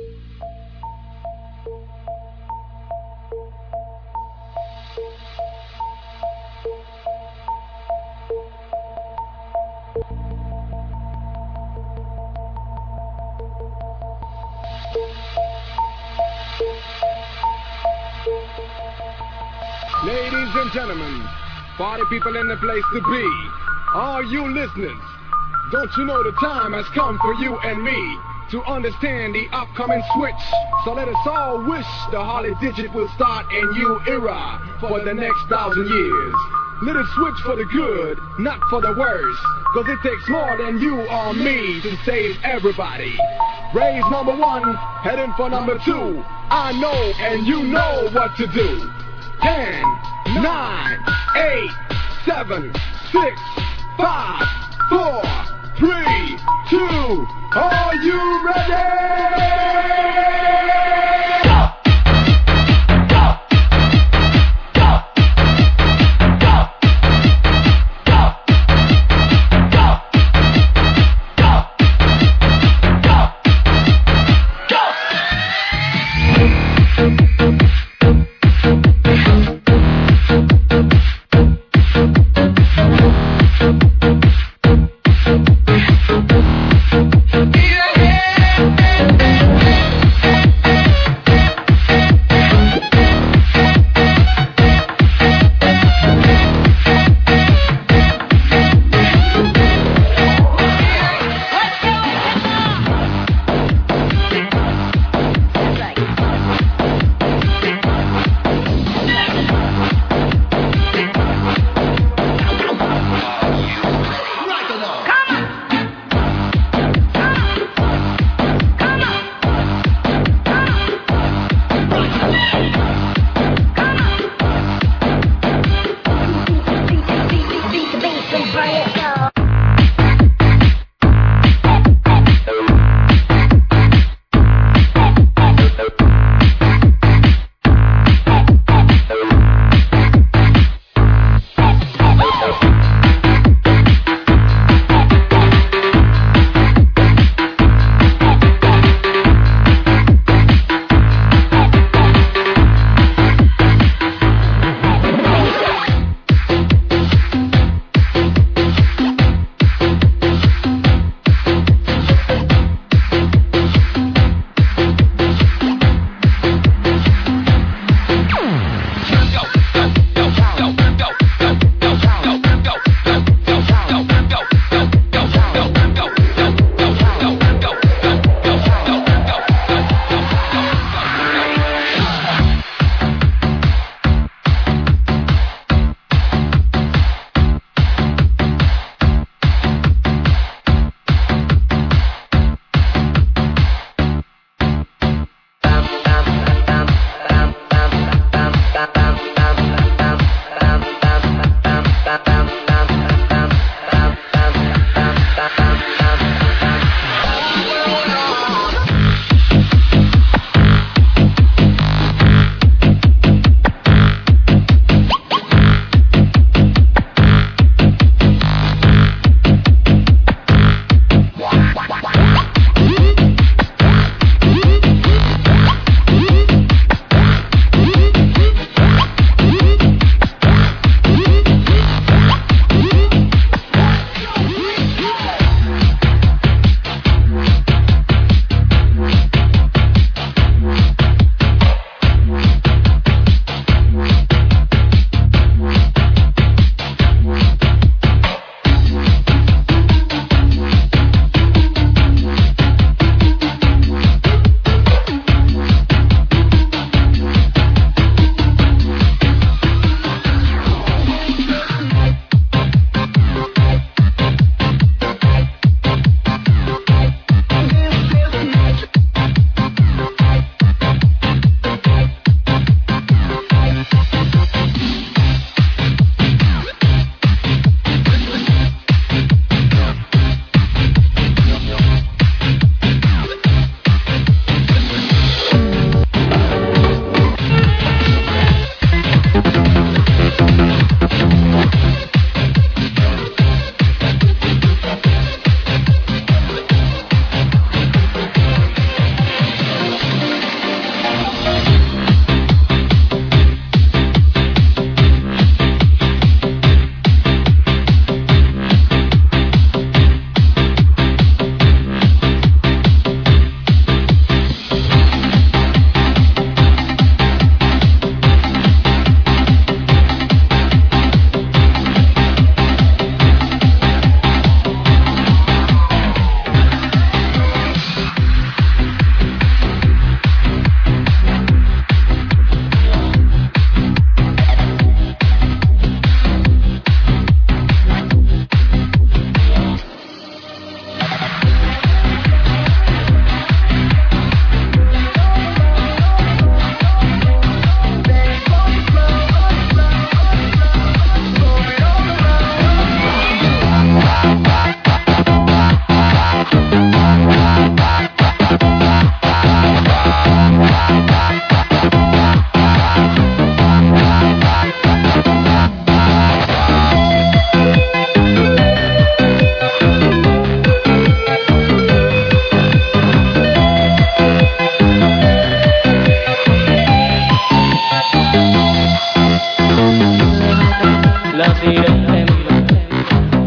Ladies and gentlemen, party people in the place to be. Are you listeners? Don't you know the time has come for you and me to understand the upcoming switch? So let us all wish the Harley Digit will start a new era for the next thousand years. Let it switch for the good, not for the worse. Cause it takes more than you or me to save everybody. Raise number one, heading for number two. I know and you know what to do. Ten, nine, eight, seven, six, five, four. Are you ready?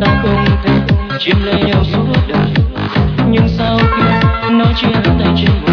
ta chim lấy nhau suốt đời. Nhưng sau khi nói chia tay trên một